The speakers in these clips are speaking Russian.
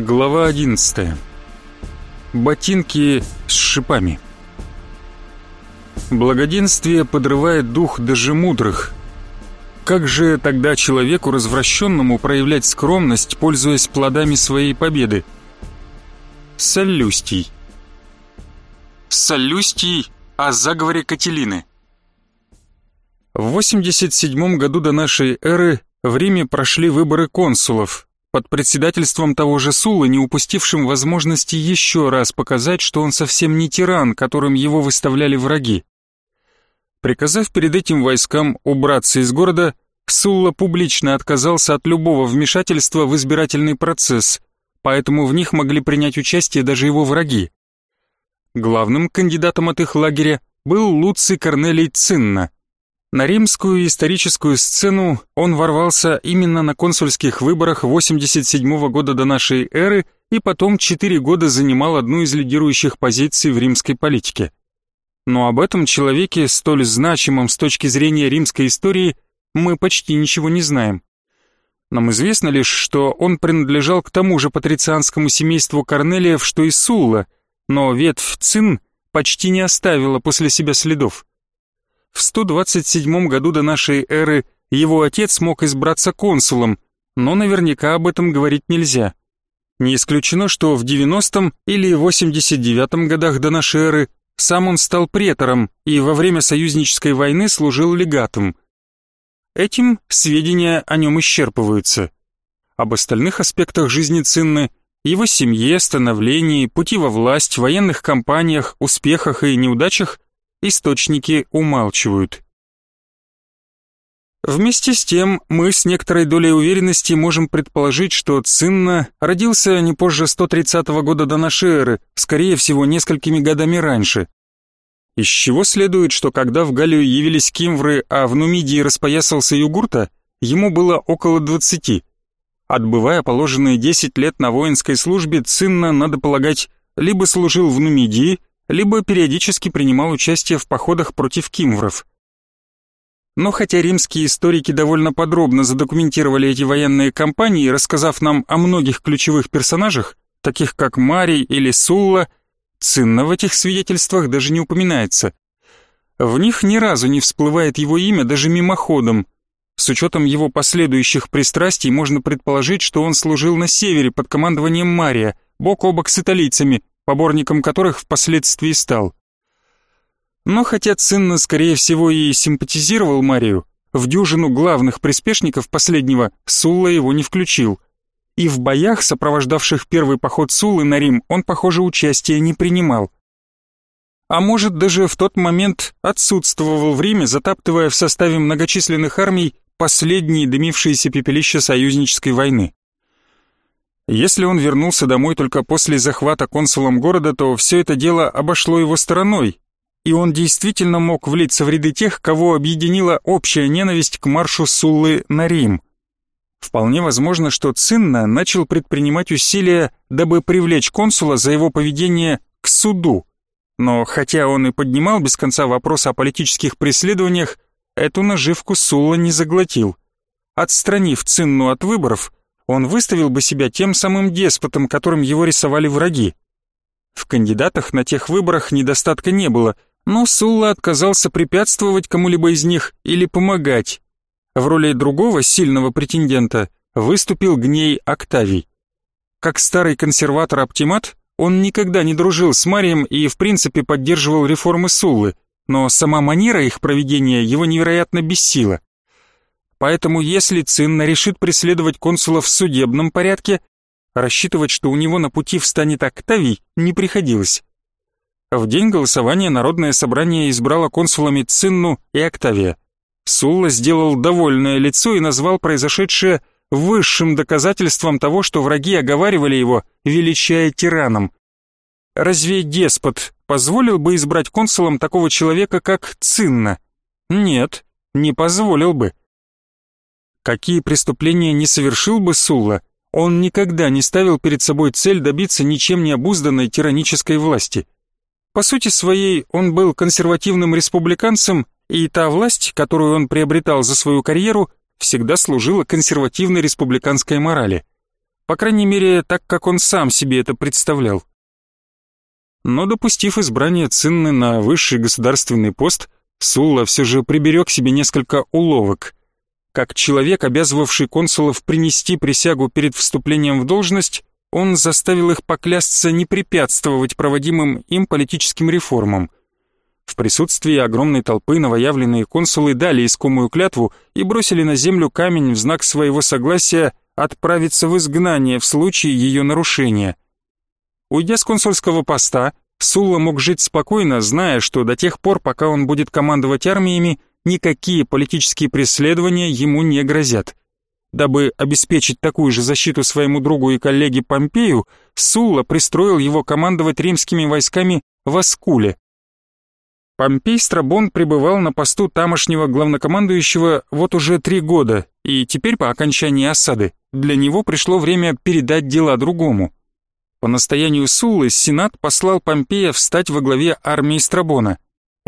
Глава 11. Ботинки с шипами. Благоденствие подрывает дух даже мудрых. Как же тогда человеку развращенному проявлять скромность, пользуясь плодами своей победы? Солюстий. Солюстий о заговоре Кателины. В 87 году до нашей эры в Риме прошли выборы консулов, под председательством того же Сулы, не упустившим возможности еще раз показать, что он совсем не тиран, которым его выставляли враги. Приказав перед этим войскам убраться из города, Сулла публично отказался от любого вмешательства в избирательный процесс, поэтому в них могли принять участие даже его враги. Главным кандидатом от их лагеря был Луций Корнелий Цинна – на римскую историческую сцену он ворвался именно на консульских выборах 87 года до нашей эры и потом 4 года занимал одну из лидирующих позиций в римской политике. Но об этом человеке, столь значимом с точки зрения римской истории, мы почти ничего не знаем. Нам известно лишь, что он принадлежал к тому же патрицианскому семейству Корнелиев, что и Сулла, но ветвь Цин почти не оставила после себя следов. В 127 году до нашей эры его отец мог избраться консулом, но наверняка об этом говорить нельзя. Не исключено, что в 90-м или 89-м годах до нашей эры сам он стал претором и во время союзнической войны служил легатом. Этим сведения о нем исчерпываются. Об остальных аспектах жизни Цинны, его семье, становлении, пути во власть, военных кампаниях, успехах и неудачах источники умалчивают. Вместе с тем, мы с некоторой долей уверенности можем предположить, что Цинна родился не позже 130 года до нашей эры, скорее всего, несколькими годами раньше. Из чего следует, что когда в Галлию явились кимвры, а в Нумидии распоясался Югурта, ему было около 20. Отбывая положенные 10 лет на воинской службе, Цинна, надо полагать, либо служил в Нумидии, либо периодически принимал участие в походах против кимвров. Но хотя римские историки довольно подробно задокументировали эти военные кампании, рассказав нам о многих ключевых персонажах, таких как Марий или Сулла, Цинна в этих свидетельствах даже не упоминается. В них ни разу не всплывает его имя даже мимоходом. С учетом его последующих пристрастий можно предположить, что он служил на севере под командованием Мария, бок о бок с италийцами, поборником которых впоследствии стал. Но хотя Цинна, скорее всего, и симпатизировал Марию, в дюжину главных приспешников последнего Сулла его не включил. И в боях, сопровождавших первый поход Суллы на Рим, он, похоже, участия не принимал. А может, даже в тот момент отсутствовал в Риме, затаптывая в составе многочисленных армий последние дымившиеся пепелища союзнической войны. Если он вернулся домой только после захвата консулом города, то все это дело обошло его стороной, и он действительно мог влиться в ряды тех, кого объединила общая ненависть к маршу Суллы на Рим. Вполне возможно, что Цинна начал предпринимать усилия, дабы привлечь консула за его поведение к суду. Но хотя он и поднимал без конца вопрос о политических преследованиях, эту наживку Сулла не заглотил. Отстранив Цинну от выборов, он выставил бы себя тем самым деспотом, которым его рисовали враги. В кандидатах на тех выборах недостатка не было, но Сулла отказался препятствовать кому-либо из них или помогать. В роли другого сильного претендента выступил Гней Октавий. Как старый консерватор-оптимат, он никогда не дружил с Марием и в принципе поддерживал реформы Суллы, но сама манера их проведения его невероятно бессила. Поэтому если Цинна решит преследовать консула в судебном порядке, рассчитывать, что у него на пути встанет Октавий, не приходилось. В день голосования Народное собрание избрало консулами Цинну и Октавия. Сулла сделал довольное лицо и назвал произошедшее высшим доказательством того, что враги оговаривали его, величая тираном. Разве деспот позволил бы избрать консулом такого человека, как Цинна? Нет, не позволил бы. Какие преступления не совершил бы Сулла, он никогда не ставил перед собой цель добиться ничем не обузданной тиранической власти. По сути своей он был консервативным республиканцем, и та власть, которую он приобретал за свою карьеру, всегда служила консервативной республиканской морали. по крайней мере, так как он сам себе это представлял. Но допустив избрание Цинны на высший государственный пост, Сулла все же приберег себе несколько уловок. Как человек, обязывавший консулов принести присягу перед вступлением в должность, он заставил их поклясться не препятствовать проводимым им политическим реформам. В присутствии огромной толпы новоявленные консулы дали искомую клятву и бросили на землю камень в знак своего согласия отправиться в изгнание в случае ее нарушения. Уйдя с консульского поста, Сулла мог жить спокойно, зная, что до тех пор, пока он будет командовать армиями, никакие политические преследования ему не грозят. Дабы обеспечить такую же защиту своему другу и коллеге Помпею, Сулла пристроил его командовать римскими войсками в Аскуле. Помпей Страбон пребывал на посту тамошнего главнокомандующего вот уже три года, и теперь по окончании осады для него пришло время передать дела другому. По настоянию Суллы Сенат послал Помпея встать во главе армии Страбона.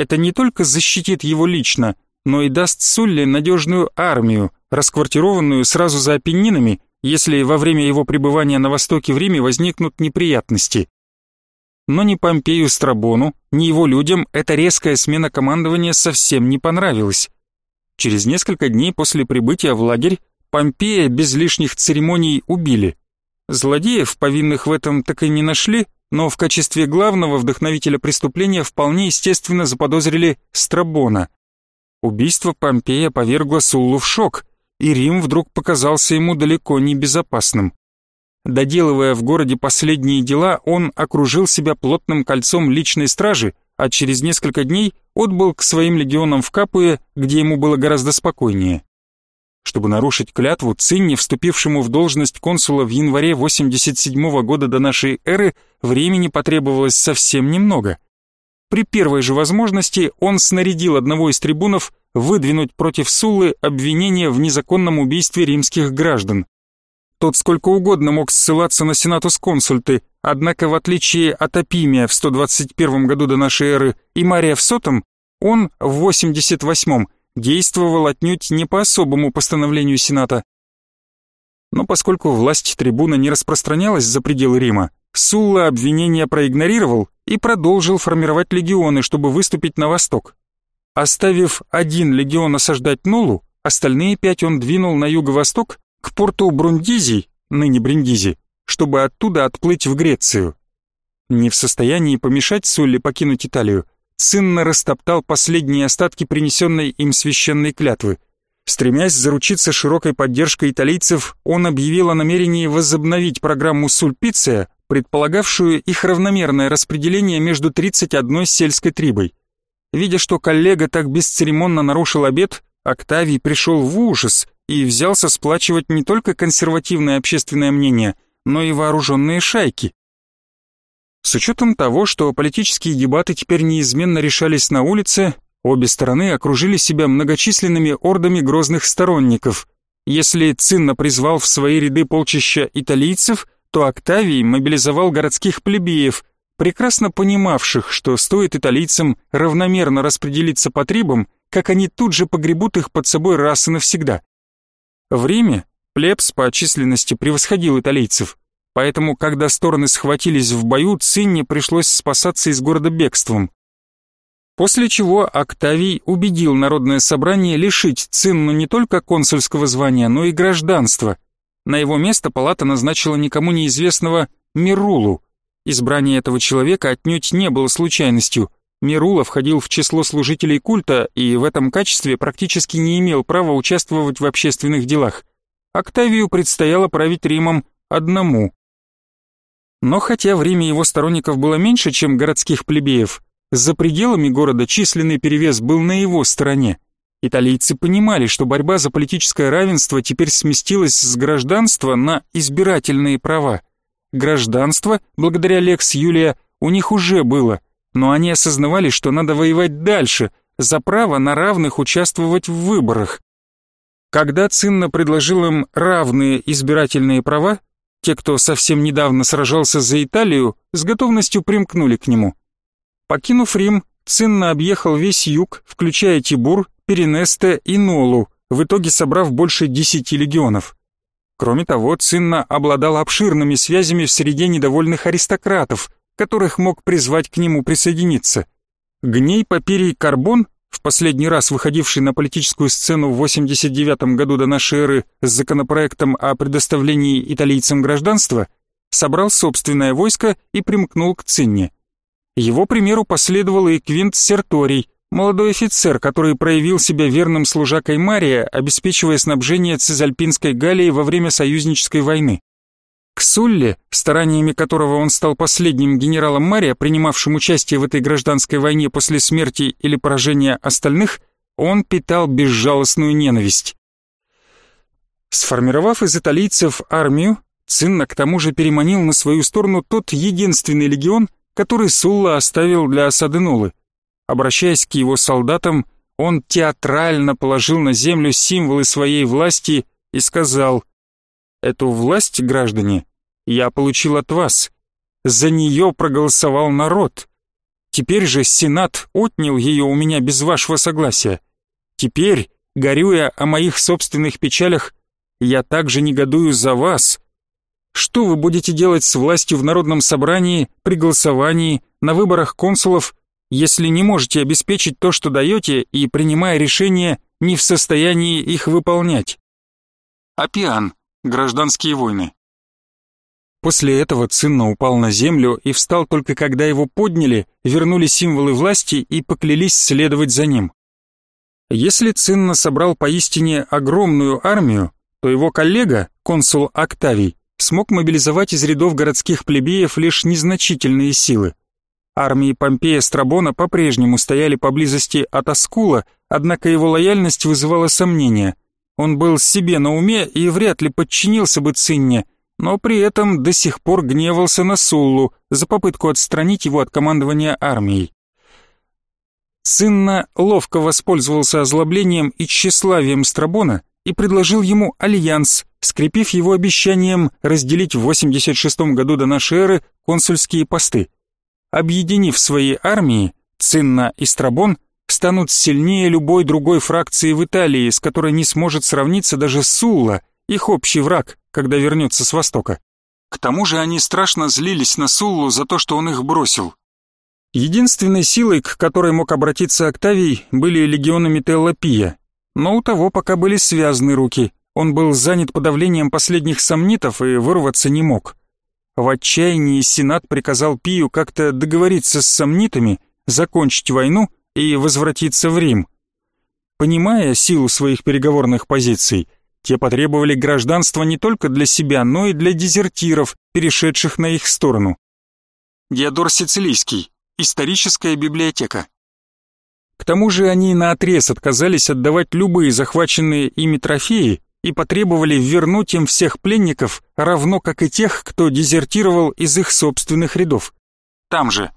Это не только защитит его лично, но и даст Сулле надежную армию, расквартированную сразу за Апеннинами, если во время его пребывания на востоке в Риме возникнут неприятности. Но ни Помпею Страбону, ни его людям эта резкая смена командования совсем не понравилась. Через несколько дней после прибытия в лагерь Помпея без лишних церемоний убили. Злодеев, повинных в этом, так и не нашли, но в качестве главного вдохновителя преступления вполне естественно заподозрили Страбона. Убийство Помпея повергло Суллу в шок, и Рим вдруг показался ему далеко не безопасным. Доделывая в городе последние дела, он окружил себя плотным кольцом личной стражи, а через несколько дней отбыл к своим легионам в Капуе, где ему было гораздо спокойнее. Чтобы нарушить клятву Цинне, вступившему в должность консула в январе 87 года до нашей эры, времени потребовалось совсем немного. При первой же возможности он снарядил одного из трибунов выдвинуть против Суллы обвинение в незаконном убийстве римских граждан. Тот сколько угодно мог ссылаться на сенатус консульты, однако в отличие от Апимия в 121 году до нашей эры и Мария в сотом, он в 88 действовал отнюдь не по особому постановлению Сената. Но поскольку власть трибуна не распространялась за пределы Рима, Сулла обвинения проигнорировал и продолжил формировать легионы, чтобы выступить на восток. Оставив один легион осаждать Нулу, остальные пять он двинул на юго-восток к порту Брундизи, ныне Бриндизи, чтобы оттуда отплыть в Грецию. Не в состоянии помешать Сулле покинуть Италию, Цинна растоптал последние остатки принесенной им священной клятвы. Стремясь заручиться широкой поддержкой италийцев, он объявил о намерении возобновить программу Сульпиция, предполагавшую их равномерное распределение между 31 сельской трибой. Видя, что коллега так бесцеремонно нарушил обет, Октавий пришел в ужас и взялся сплачивать не только консервативное общественное мнение, но и вооруженные шайки. С учетом того, что политические дебаты теперь неизменно решались на улице, обе стороны окружили себя многочисленными ордами грозных сторонников. Если Цинна призвал в свои ряды полчища италийцев, то Октавий мобилизовал городских плебеев, прекрасно понимавших, что стоит италийцам равномерно распределиться по трибам, как они тут же погребут их под собой раз и навсегда. В Риме плебс по численности превосходил италийцев, Поэтому, когда стороны схватились в бою, Цинне пришлось спасаться из города бегством. После чего Октавий убедил народное собрание лишить Цинну не только консульского звания, но и гражданства. На его место палата назначила никому неизвестного Мирулу. Избрание этого человека отнюдь не было случайностью. Мирула входил в число служителей культа и в этом качестве практически не имел права участвовать в общественных делах. Октавию предстояло править Римом одному. Но хотя в Риме его сторонников было меньше, чем городских плебеев, за пределами города численный перевес был на его стороне. Италийцы понимали, что борьба за политическое равенство теперь сместилась с гражданства на избирательные права. Гражданство, благодаря Лекс Юлия, у них уже было, но они осознавали, что надо воевать дальше, за право на равных участвовать в выборах. Когда Цинна предложил им равные избирательные права, те, кто совсем недавно сражался за Италию, с готовностью примкнули к нему. Покинув Рим, Цинна объехал весь юг, включая Тибур, Перенесте и Нолу, в итоге собрав больше десяти легионов. Кроме того, Цинна обладал обширными связями в среде недовольных аристократов, которых мог призвать к нему присоединиться. Гней Папирий Карбон, в последний раз выходивший на политическую сцену в 89 году до нашей эры с законопроектом о предоставлении италийцам гражданства, собрал собственное войско и примкнул к Цинне. Его примеру последовал и Квинт Серторий, молодой офицер, который проявил себя верным служакой Мария, обеспечивая снабжение Цизальпинской Галлии во время союзнической войны. К Сулле, стараниями которого он стал последним генералом Мария, принимавшим участие в этой гражданской войне после смерти или поражения остальных, он питал безжалостную ненависть. Сформировав из италийцев армию, Цинна к тому же переманил на свою сторону тот единственный легион, который Сулла оставил для осады Нулы. Обращаясь к его солдатам, он театрально положил на землю символы своей власти и сказал «Эту власть, граждане, я получил от вас. За нее проголосовал народ. Теперь же Сенат отнял ее у меня без вашего согласия. Теперь, горюя о моих собственных печалях, я также негодую за вас, что вы будете делать с властью в народном собрании, при голосовании, на выборах консулов, если не можете обеспечить то, что даете, и, принимая решения, не в состоянии их выполнять? Апиан. Гражданские войны. После этого Цинна упал на землю и встал только когда его подняли, вернули символы власти и поклялись следовать за ним. Если Цинна собрал поистине огромную армию, то его коллега, консул Октавий, смог мобилизовать из рядов городских плебеев лишь незначительные силы. Армии Помпея Страбона по-прежнему стояли поблизости от Аскула, однако его лояльность вызывала сомнения. Он был себе на уме и вряд ли подчинился бы Цинне, но при этом до сих пор гневался на Суллу за попытку отстранить его от командования армией. Цинна ловко воспользовался озлоблением и тщеславием Страбона и предложил ему альянс скрепив его обещанием разделить в 86 году до нашей эры консульские посты. Объединив свои армии, Цинна и Страбон станут сильнее любой другой фракции в Италии, с которой не сможет сравниться даже Сулла, их общий враг, когда вернется с Востока. К тому же они страшно злились на Суллу за то, что он их бросил. Единственной силой, к которой мог обратиться Октавий, были легионы Метеллопия, но у того пока были связаны руки, он был занят подавлением последних сомнитов и вырваться не мог. В отчаянии Сенат приказал Пию как-то договориться с сомнитами, закончить войну и возвратиться в Рим. Понимая силу своих переговорных позиций, те потребовали гражданства не только для себя, но и для дезертиров, перешедших на их сторону. Диодор Сицилийский. Историческая библиотека. К тому же они наотрез отказались отдавать любые захваченные ими трофеи и потребовали вернуть им всех пленников, равно как и тех, кто дезертировал из их собственных рядов. Там же.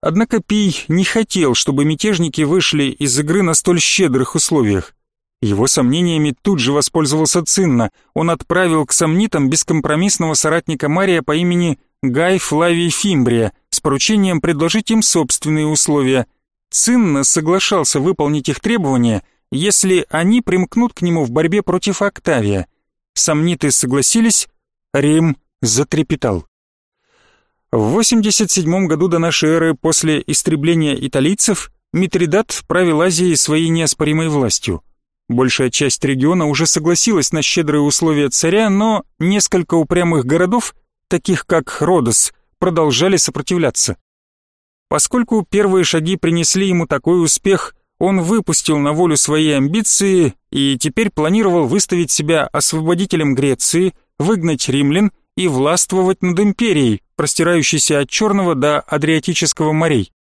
Однако Пий не хотел, чтобы мятежники вышли из игры на столь щедрых условиях. Его сомнениями тут же воспользовался Цинна. Он отправил к сомнитам бескомпромиссного соратника Мария по имени Гай Флавий Фимбрия с поручением предложить им собственные условия. Цинна соглашался выполнить их требования – если они примкнут к нему в борьбе против Октавия. Сомниты согласились, Рим затрепетал. В 87 году до нашей эры, после истребления италийцев, Митридат правил Азией своей неоспоримой властью. Большая часть региона уже согласилась на щедрые условия царя, но несколько упрямых городов, таких как Родос, продолжали сопротивляться. Поскольку первые шаги принесли ему такой успех, он выпустил на волю свои амбиции и теперь планировал выставить себя освободителем Греции, выгнать римлян и властвовать над империей, простирающейся от Черного до Адриатического морей.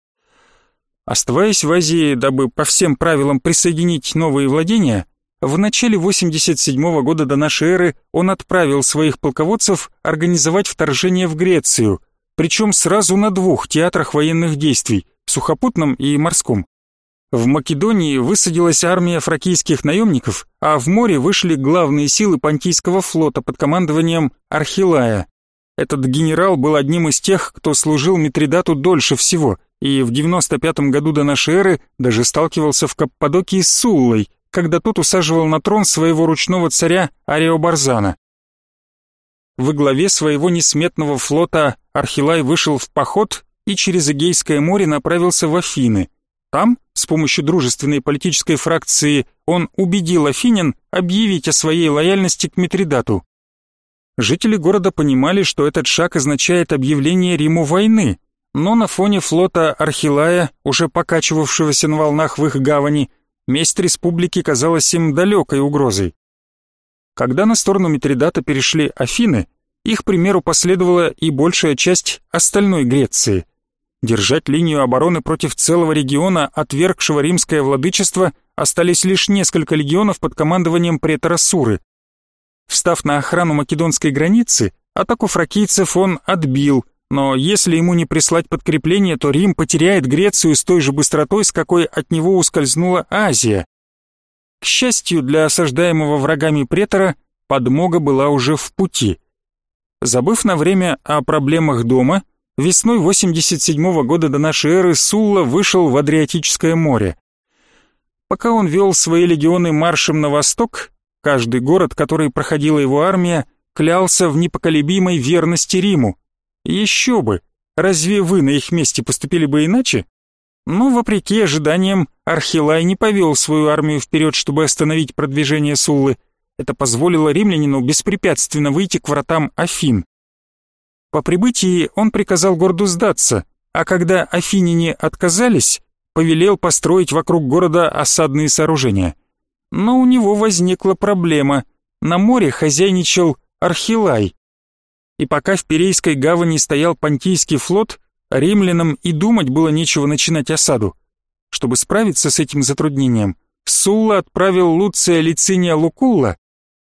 Оставаясь в Азии, дабы по всем правилам присоединить новые владения, в начале 87 года до нашей эры он отправил своих полководцев организовать вторжение в Грецию, причем сразу на двух театрах военных действий – сухопутном и морском. В Македонии высадилась армия фракийских наемников, а в море вышли главные силы Понтийского флота под командованием Архилая. Этот генерал был одним из тех, кто служил Митридату дольше всего, и в 95 году до нашей эры даже сталкивался в Каппадокии с Суллой, когда тот усаживал на трон своего ручного царя Ариобарзана. во главе своего несметного флота Архилай вышел в поход и через Эгейское море направился в Афины. Там, с помощью дружественной политической фракции, он убедил афинян объявить о своей лояльности к Митридату. Жители города понимали, что этот шаг означает объявление Риму войны, но на фоне флота Архилая, уже покачивавшегося на волнах в их гавани, месть республики казалась им далекой угрозой. Когда на сторону Митридата перешли Афины, их примеру последовала и большая часть остальной Греции. Держать линию обороны против целого региона, отвергшего римское владычество, остались лишь несколько легионов под командованием претора Суры. Встав на охрану македонской границы, атаку фракийцев он отбил, но если ему не прислать подкрепление, то Рим потеряет Грецию с той же быстротой, с какой от него ускользнула Азия. К счастью для осаждаемого врагами претора, подмога была уже в пути. Забыв на время о проблемах дома, весной 87 -го года до нашей эры Сулла вышел в Адриатическое море. Пока он вел свои легионы маршем на восток, Каждый город, который проходила его армия, клялся в непоколебимой верности Риму. Еще бы! Разве вы на их месте поступили бы иначе? Но, вопреки ожиданиям, Архилай не повел свою армию вперед, чтобы остановить продвижение Суллы. Это позволило римлянину беспрепятственно выйти к вратам Афин. По прибытии он приказал городу сдаться, а когда афиняне отказались, повелел построить вокруг города осадные сооружения – но у него возникла проблема. На море хозяйничал Архилай. И пока в Перейской гавани стоял Понтийский флот, римлянам и думать было нечего начинать осаду. Чтобы справиться с этим затруднением, Сулла отправил Луция Лициния Лукулла,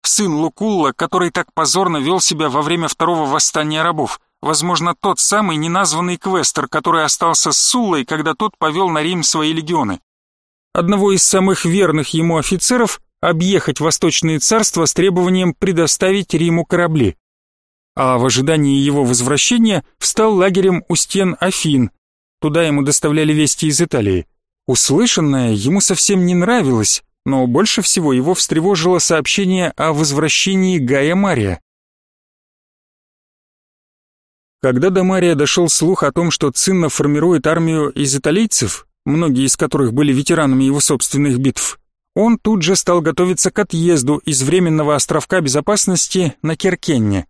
сын Лукулла, который так позорно вел себя во время второго восстания рабов, возможно, тот самый неназванный квестер, который остался с Суллой, когда тот повел на Рим свои легионы одного из самых верных ему офицеров объехать Восточные царства с требованием предоставить Риму корабли. А в ожидании его возвращения встал лагерем у стен Афин. Туда ему доставляли вести из Италии. Услышанное ему совсем не нравилось, но больше всего его встревожило сообщение о возвращении Гая Мария. Когда до Мария дошел слух о том, что Цинна формирует армию из италийцев, многие из которых были ветеранами его собственных битв, он тут же стал готовиться к отъезду из временного островка безопасности на Керкенне.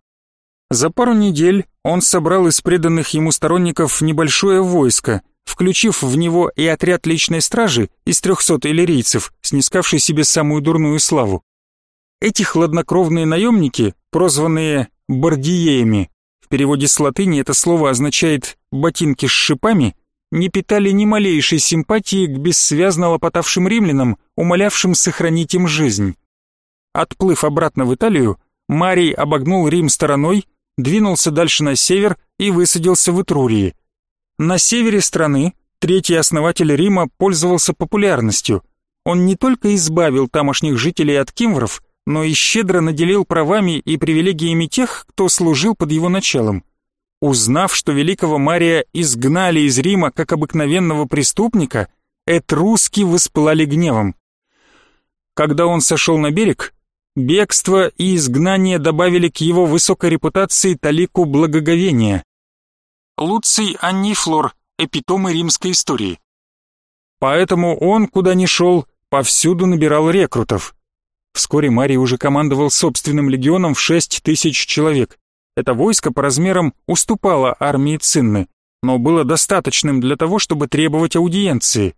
За пару недель он собрал из преданных ему сторонников небольшое войско, включив в него и отряд личной стражи из трехсот иллирийцев, снискавший себе самую дурную славу. Эти хладнокровные наемники, прозванные «бардиеями», в переводе с латыни это слово означает «ботинки с шипами», не питали ни малейшей симпатии к бессвязно лопотавшим римлянам, умолявшим сохранить им жизнь. Отплыв обратно в Италию, Марий обогнул Рим стороной, двинулся дальше на север и высадился в Этрурии. На севере страны третий основатель Рима пользовался популярностью. Он не только избавил тамошних жителей от кимвров, но и щедро наделил правами и привилегиями тех, кто служил под его началом. Узнав, что великого Мария изгнали из Рима как обыкновенного преступника, этруски воспылали гневом. Когда он сошел на берег, бегство и изгнание добавили к его высокой репутации талику благоговения. Луций Аннифлор, эпитомы римской истории. Поэтому он, куда ни шел, повсюду набирал рекрутов. Вскоре Марий уже командовал собственным легионом в шесть тысяч человек. Это войско по размерам уступало армии Цинны, но было достаточным для того, чтобы требовать аудиенции.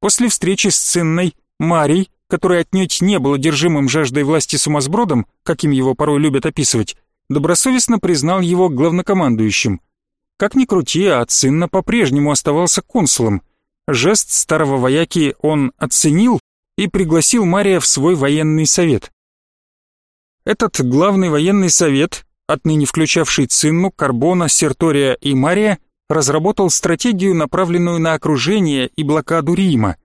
После встречи с Цинной, Марий, который отнюдь не был одержимым жаждой власти сумасбродом, каким его порой любят описывать, добросовестно признал его главнокомандующим. Как ни крути, а Цинна по-прежнему оставался консулом. Жест старого вояки он оценил и пригласил Мария в свой военный совет. Этот главный военный совет отныне включавший Цинну, Карбона, Сертория и Мария, разработал стратегию, направленную на окружение и блокаду Рима.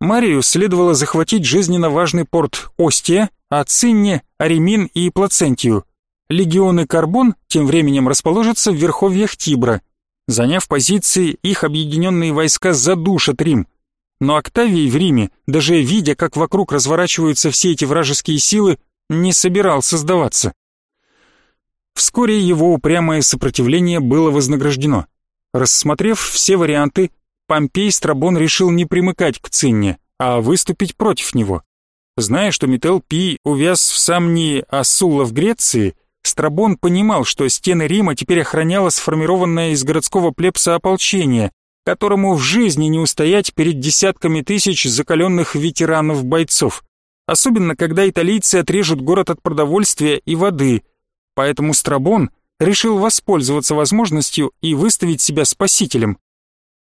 Марию следовало захватить жизненно важный порт Остия, а Цинне – Аремин и Плацентию. Легионы Карбон тем временем расположатся в верховьях Тибра. Заняв позиции, их объединенные войска задушат Рим. Но Октавий в Риме, даже видя, как вокруг разворачиваются все эти вражеские силы, не собирался сдаваться. Вскоре его упрямое сопротивление было вознаграждено. Рассмотрев все варианты, Помпей Страбон решил не примыкать к Цинне, а выступить против него. Зная, что Метел Пи увяз в Самнии, а Сулла в Греции, Страбон понимал, что стены Рима теперь охраняло сформированное из городского плебса ополчение, которому в жизни не устоять перед десятками тысяч закаленных ветеранов-бойцов, особенно когда италийцы отрежут город от продовольствия и воды, поэтому Страбон решил воспользоваться возможностью и выставить себя спасителем.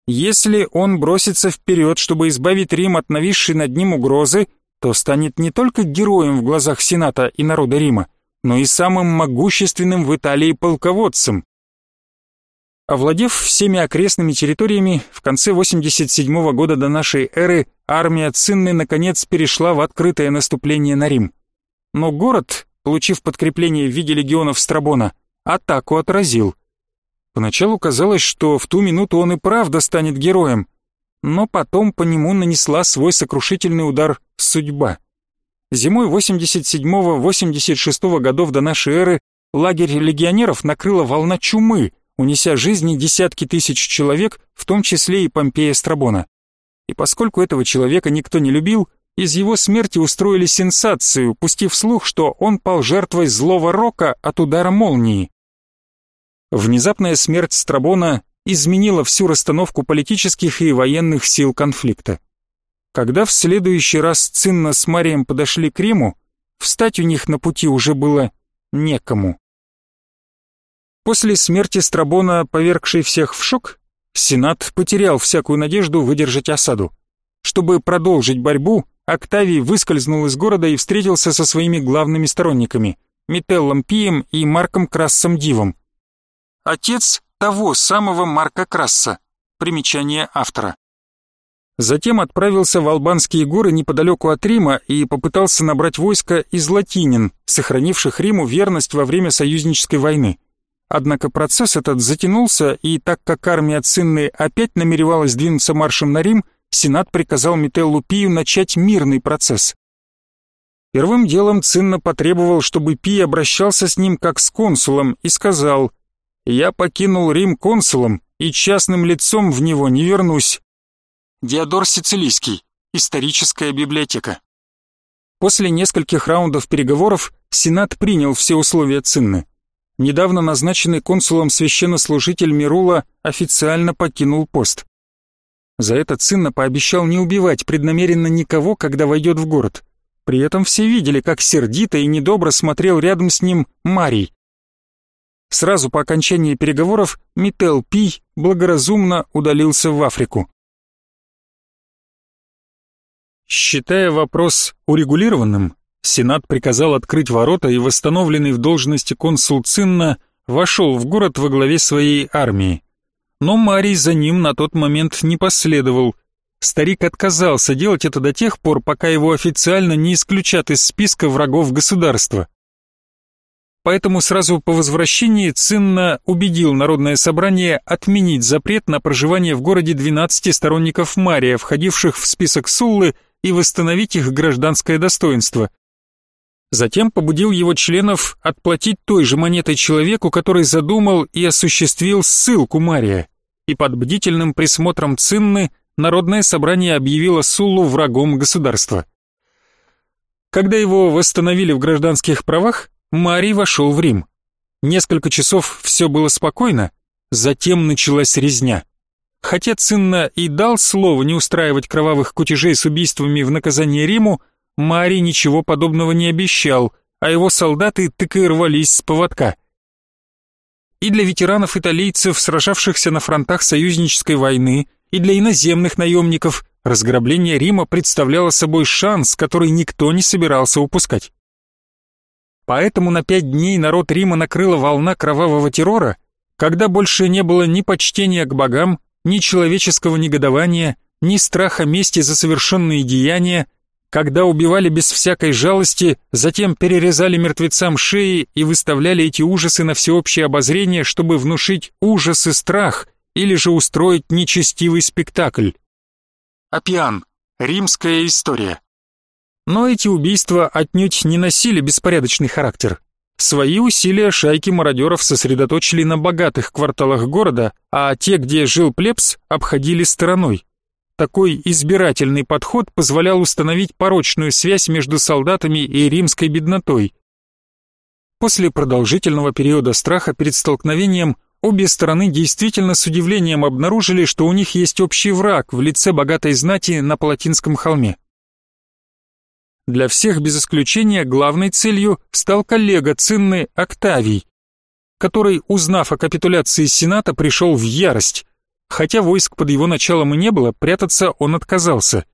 Если он бросится вперед, чтобы избавить Рим от нависшей над ним угрозы, то станет не только героем в глазах Сената и народа Рима, но и самым могущественным в Италии полководцем. Овладев всеми окрестными территориями, в конце 87 года до нашей эры армия Цинны наконец перешла в открытое наступление на Рим. Но город, получив подкрепление в виде легионов Страбона, атаку отразил. Поначалу казалось, что в ту минуту он и правда станет героем, но потом по нему нанесла свой сокрушительный удар судьба. Зимой 87-86 годов до нашей эры лагерь легионеров накрыла волна чумы, унеся жизни десятки тысяч человек, в том числе и Помпея Страбона. И поскольку этого человека никто не любил, из его смерти устроили сенсацию, пустив слух, что он пал жертвой злого рока от удара молнии. Внезапная смерть Страбона изменила всю расстановку политических и военных сил конфликта. Когда в следующий раз Цинна с Марием подошли к Риму, встать у них на пути уже было некому. После смерти Страбона, повергшей всех в шок, Сенат потерял всякую надежду выдержать осаду. Чтобы продолжить борьбу, Октавий выскользнул из города и встретился со своими главными сторонниками – Метеллом Пием и Марком Крассом Дивом. Отец того самого Марка Красса. Примечание автора. Затем отправился в Албанские горы неподалеку от Рима и попытался набрать войско из латинин, сохранивших Риму верность во время союзнической войны. Однако процесс этот затянулся, и так как армия Цинны опять намеревалась двинуться маршем на Рим, Сенат приказал Метеллу Пию начать мирный процесс. Первым делом Цинна потребовал, чтобы Пий обращался с ним как с консулом и сказал «Я покинул Рим консулом и частным лицом в него не вернусь». Диодор Сицилийский. Историческая библиотека. После нескольких раундов переговоров Сенат принял все условия Цинны. Недавно назначенный консулом священнослужитель Мирула официально покинул пост. За это Цинна пообещал не убивать преднамеренно никого, когда войдет в город. При этом все видели, как сердито и недобро смотрел рядом с ним Марий. Сразу по окончании переговоров Мител Пий благоразумно удалился в Африку. Считая вопрос урегулированным, Сенат приказал открыть ворота, и восстановленный в должности консул Цинна вошел в город во главе своей армии. Но Марий за ним на тот момент не последовал. Старик отказался делать это до тех пор, пока его официально не исключат из списка врагов государства. Поэтому сразу по возвращении Цинна убедил Народное собрание отменить запрет на проживание в городе 12 сторонников Мария, входивших в список Суллы, и восстановить их гражданское достоинство. Затем побудил его членов отплатить той же монетой человеку, который задумал и осуществил ссылку Мария. И под бдительным присмотром Цинны Народное собрание объявило Суллу врагом государства. Когда его восстановили в гражданских правах, Марий вошел в Рим. Несколько часов все было спокойно, затем началась резня. Хотя Цинна и дал слово не устраивать кровавых кутежей с убийствами в наказание Риму, Марий ничего подобного не обещал, а его солдаты так и рвались с поводка. И для ветеранов-италийцев, сражавшихся на фронтах союзнической войны, и для иноземных наемников разграбление Рима представляло собой шанс, который никто не собирался упускать. Поэтому на пять дней народ Рима накрыла волна кровавого террора, когда больше не было ни почтения к богам, ни человеческого негодования, ни страха мести за совершенные деяния, когда убивали без всякой жалости, затем перерезали мертвецам шеи и выставляли эти ужасы на всеобщее обозрение, чтобы внушить ужас и страх, или же устроить нечестивый спектакль. Апиан. Римская история. Но эти убийства отнюдь не носили беспорядочный характер. Свои усилия шайки мародеров сосредоточили на богатых кварталах города, а те, где жил плебс, обходили стороной. Такой избирательный подход позволял установить порочную связь между солдатами и римской беднотой. После продолжительного периода страха перед столкновением обе стороны действительно с удивлением обнаружили, что у них есть общий враг в лице богатой знати на Палатинском холме. Для всех без исключения главной целью стал коллега Цинны Октавий, который, узнав о капитуляции Сената, пришел в ярость. Хотя войск под его началом и не было, прятаться он отказался.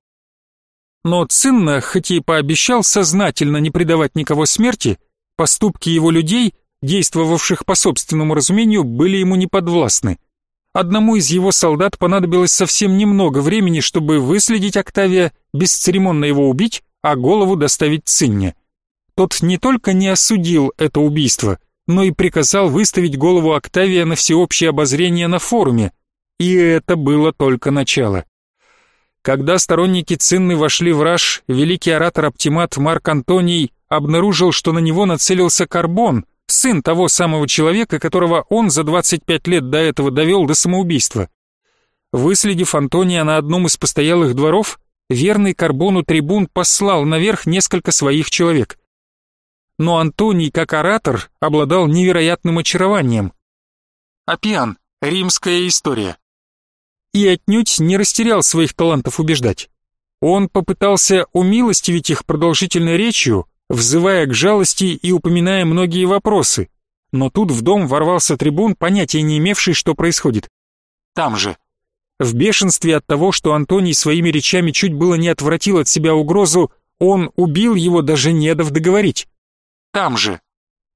Но Цинна, хоть и пообещал сознательно не предавать никого смерти, поступки его людей, действовавших по собственному разумению, были ему неподвластны. Одному из его солдат понадобилось совсем немного времени, чтобы выследить Октавия, бесцеремонно его убить, а голову доставить Цинне. Тот не только не осудил это убийство, но и приказал выставить голову Октавия на всеобщее обозрение на форуме, и это было только начало. Когда сторонники Цинны вошли в раж, великий оратор-оптимат Марк Антоний обнаружил, что на него нацелился Карбон, сын того самого человека, которого он за 25 лет до этого довел до самоубийства. Выследив Антония на одном из постоялых дворов, верный Карбону трибун послал наверх несколько своих человек. Но Антоний, как оратор, обладал невероятным очарованием. Апиан. Римская история и отнюдь не растерял своих талантов убеждать. Он попытался умилостивить их продолжительной речью, взывая к жалости и упоминая многие вопросы, но тут в дом ворвался трибун, понятия не имевший, что происходит. Там же. В бешенстве от того, что Антоний своими речами чуть было не отвратил от себя угрозу, он убил его, даже не дав договорить. Там же.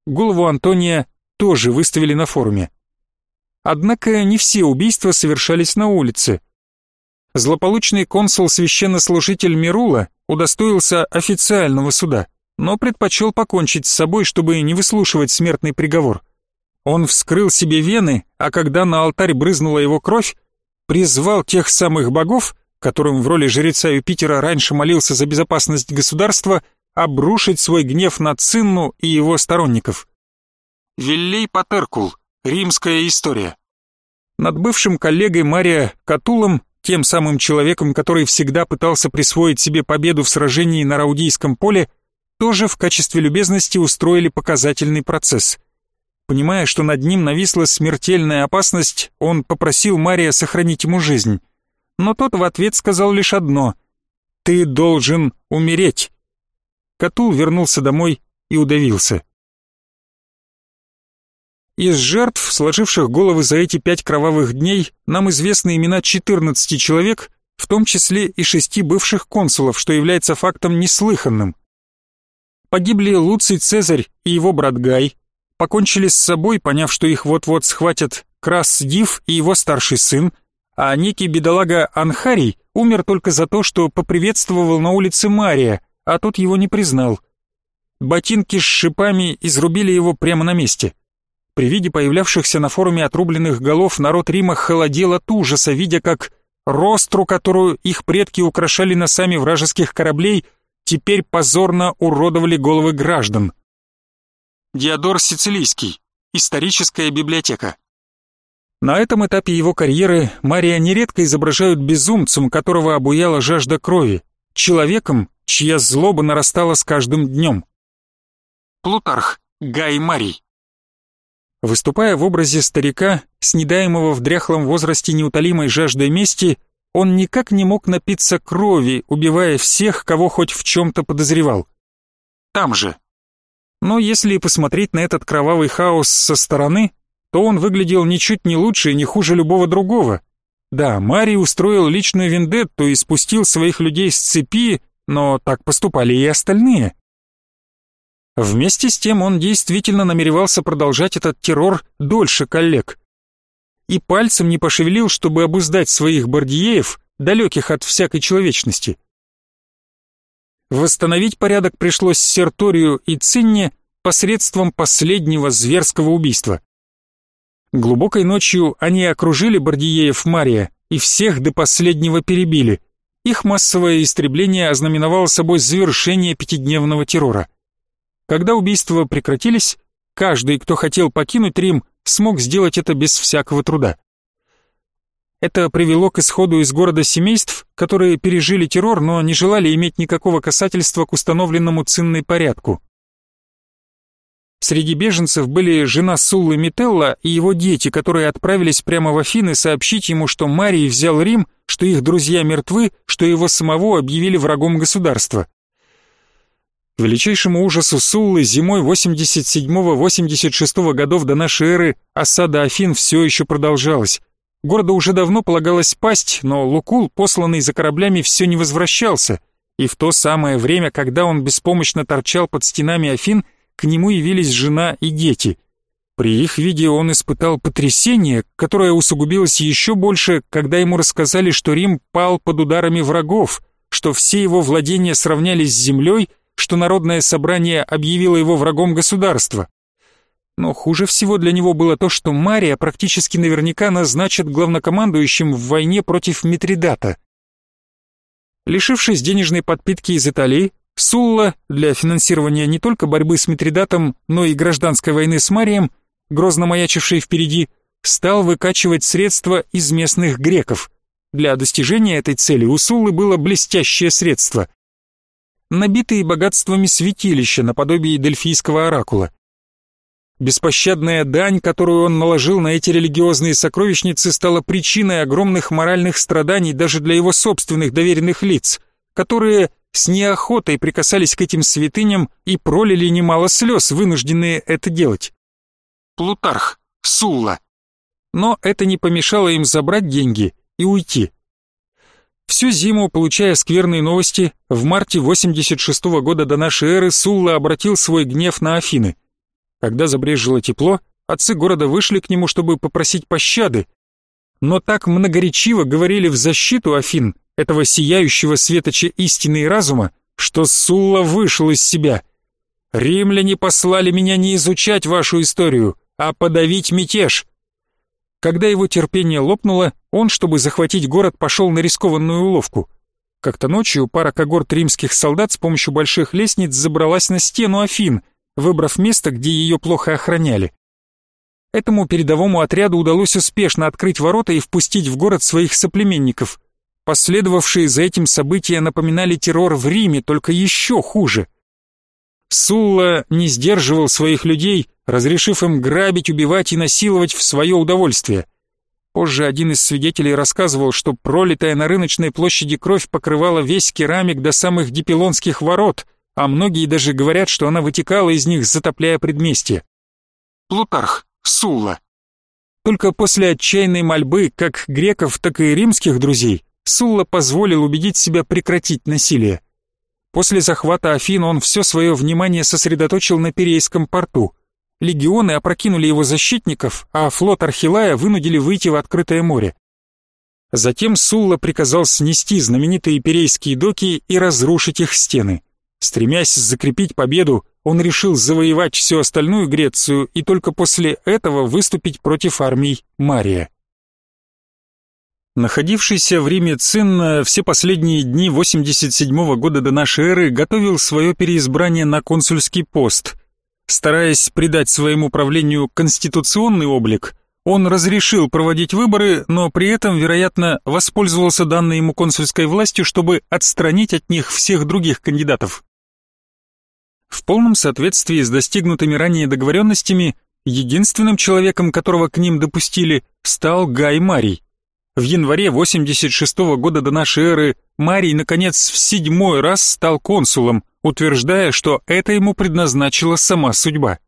Голову Антония тоже выставили на форуме. Однако не все убийства совершались на улице. Злополучный консул-священнослужитель Мирула удостоился официального суда, но предпочел покончить с собой, чтобы не выслушивать смертный приговор. Он вскрыл себе вены, а когда на алтарь брызнула его кровь, призвал тех самых богов, которым в роли жреца Юпитера раньше молился за безопасность государства, обрушить свой гнев на Цинну и его сторонников. Виллей Патеркул, Римская история. Над бывшим коллегой Мария Катулом, тем самым человеком, который всегда пытался присвоить себе победу в сражении на Раудийском поле, тоже в качестве любезности устроили показательный процесс. Понимая, что над ним нависла смертельная опасность, он попросил Мария сохранить ему жизнь. Но тот в ответ сказал лишь одно «Ты должен умереть». Катул вернулся домой и удавился. Из жертв, сложивших головы за эти пять кровавых дней, нам известны имена 14 человек, в том числе и шести бывших консулов, что является фактом неслыханным. Погибли Луций Цезарь и его брат Гай, покончили с собой, поняв, что их вот-вот схватят Крас Див и его старший сын, а некий бедолага Анхарий умер только за то, что поприветствовал на улице Мария, а тот его не признал. Ботинки с шипами изрубили его прямо на месте. При виде появлявшихся на форуме отрубленных голов народ Рима холодел от ужаса, видя как ростру, которую их предки украшали носами вражеских кораблей, теперь позорно уродовали головы граждан. Диодор Сицилийский. Историческая библиотека. На этом этапе его карьеры Мария нередко изображают безумцем, которого обуяла жажда крови, человеком, чья злоба нарастала с каждым днем. Плутарх, Гай Марий. Выступая в образе старика, снедаемого в дряхлом возрасте неутолимой жаждой мести, он никак не мог напиться крови, убивая всех, кого хоть в чем-то подозревал. Там же. Но если посмотреть на этот кровавый хаос со стороны, то он выглядел ничуть не лучше и не хуже любого другого. Да, Марий устроил личную вендетту и спустил своих людей с цепи, но так поступали и остальные. Вместе с тем он действительно намеревался продолжать этот террор дольше коллег. И пальцем не пошевелил, чтобы обуздать своих бардиеев, далеких от всякой человечности. Восстановить порядок пришлось Серторию и Цинне посредством последнего зверского убийства. Глубокой ночью они окружили Бардиеев Мария и всех до последнего перебили. Их массовое истребление ознаменовало собой завершение пятидневного террора. Когда убийства прекратились, каждый, кто хотел покинуть Рим, смог сделать это без всякого труда. Это привело к исходу из города семейств, которые пережили террор, но не желали иметь никакого касательства к установленному цинной порядку. Среди беженцев были жена Суллы Мителла и его дети, которые отправились прямо в Афины сообщить ему, что Марий взял Рим, что их друзья мертвы, что его самого объявили врагом государства. К величайшему ужасу Суллы зимой 87-86 годов до нашей эры осада Афин все еще продолжалась. Городу уже давно полагалось пасть, но Лукул, посланный за кораблями, все не возвращался, и в то самое время, когда он беспомощно торчал под стенами Афин, к нему явились жена и дети. При их виде он испытал потрясение, которое усугубилось еще больше, когда ему рассказали, что Рим пал под ударами врагов, что все его владения сравнялись с землей, что народное собрание объявило его врагом государства. Но хуже всего для него было то, что Мария практически наверняка назначит главнокомандующим в войне против Митридата. Лишившись денежной подпитки из Италии, Сулла для финансирования не только борьбы с Митридатом, но и гражданской войны с Марием, грозно маячившей впереди, стал выкачивать средства из местных греков. Для достижения этой цели у Суллы было блестящее средство. Набитые богатствами святилища наподобие Дельфийского оракула. Беспощадная дань, которую он наложил на эти религиозные сокровищницы, стала причиной огромных моральных страданий даже для его собственных доверенных лиц, которые с неохотой прикасались к этим святыням и пролили немало слез, вынужденные это делать. Плутарх, Сулла. Но это не помешало им забрать деньги и уйти. Всю зиму, получая скверные новости, в марте 86 -го года до нашей эры Сулла обратил свой гнев на Афины. Когда забрежило тепло, отцы города вышли к нему, чтобы попросить пощады, но так многоречиво говорили в защиту Афин, этого сияющего светоча истины и разума, что Сулла вышел из себя. «Римляне послали меня не изучать вашу историю, а подавить мятеж». Когда его терпение лопнуло, он, чтобы захватить город, пошел на рискованную уловку. Как-то ночью пара когорт римских солдат с помощью больших лестниц забралась на стену Афин, выбрав место, где ее плохо охраняли. Этому передовому отряду удалось успешно открыть ворота и впустить в город своих соплеменников. Последовавшие за этим события напоминали террор в Риме, только еще хуже. Сулла не сдерживал своих людей, разрешив им грабить, убивать и насиловать в свое удовольствие. Позже один из свидетелей рассказывал, что пролитая на рыночной площади кровь покрывала весь керамик до самых дипилонских ворот, а многие даже говорят, что она вытекала из них, затопляя предместье. Плутарх, Сулла. Только после отчаянной мольбы как греков, так и римских друзей Сулла позволил убедить себя прекратить насилие. После захвата Афин он все свое внимание сосредоточил на Перейском порту. Легионы опрокинули его защитников, а флот Архилая вынудили выйти в открытое море. Затем Сулла приказал снести знаменитые Перейские доки и разрушить их стены. Стремясь закрепить победу, он решил завоевать всю остальную Грецию и только после этого выступить против армий Мария. Находившийся в Риме Цинна все последние дни 87 года до нашей эры готовил свое переизбрание на консульский пост. Стараясь придать своему правлению конституционный облик, он разрешил проводить выборы, но при этом, вероятно, воспользовался данной ему консульской властью, чтобы отстранить от них всех других кандидатов. В полном соответствии с достигнутыми ранее договоренностями, единственным человеком, которого к ним допустили, стал Гай Марий. В январе 86 -го года до нашей эры Марий, наконец, в седьмой раз стал консулом, утверждая, что это ему предназначила сама судьба.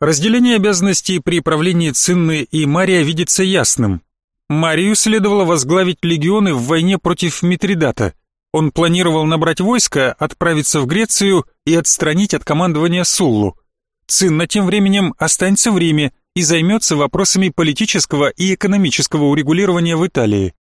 Разделение обязанностей при правлении Цинны и Мария видится ясным. Марию следовало возглавить легионы в войне против Митридата. Он планировал набрать войско, отправиться в Грецию и отстранить от командования Суллу. Цинна тем временем останется в Риме, и займется вопросами политического и экономического урегулирования в Италии.